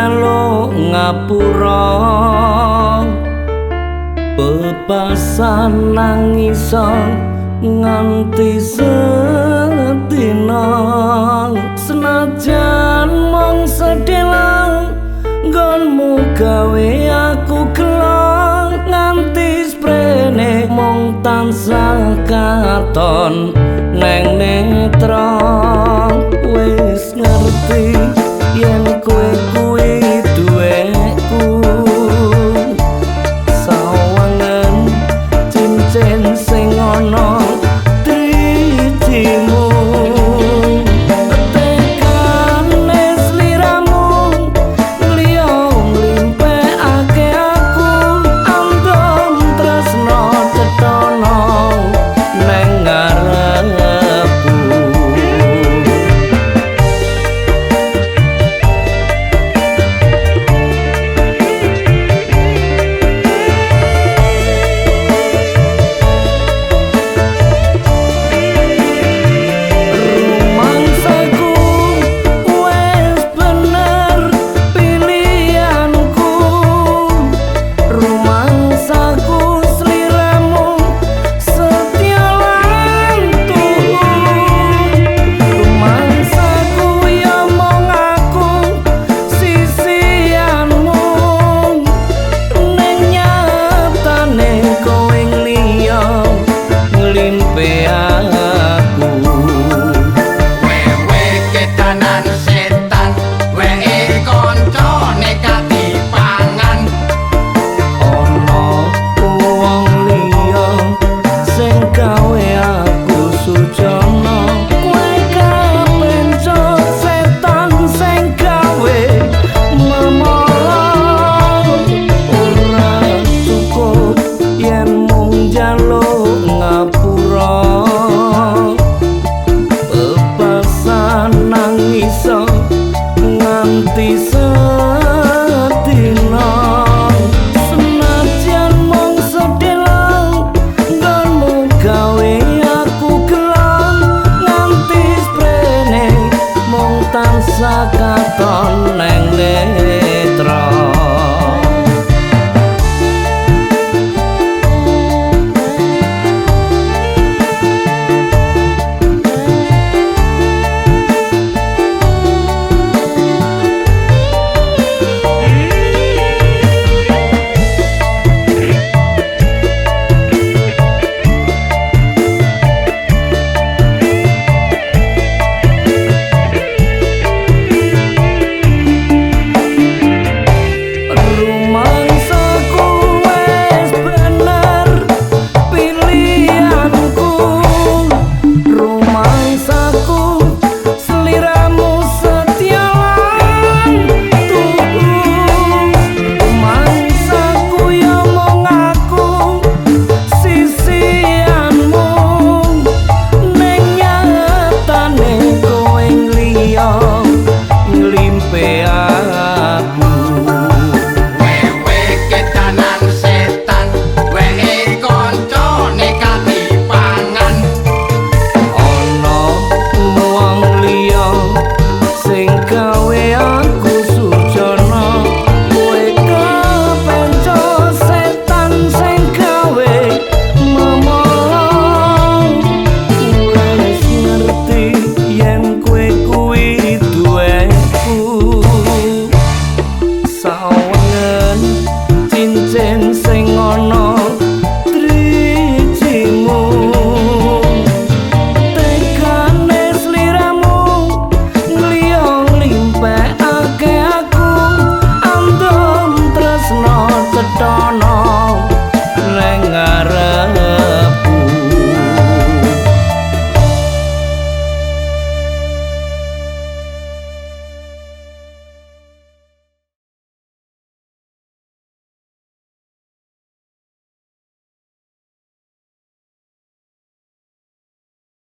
nyalo ngapura. Bebasan nangiso nganti setino senajan mong sedelang gonmu gawe aku kelong nganti sprene mong tansah katon neng netron love.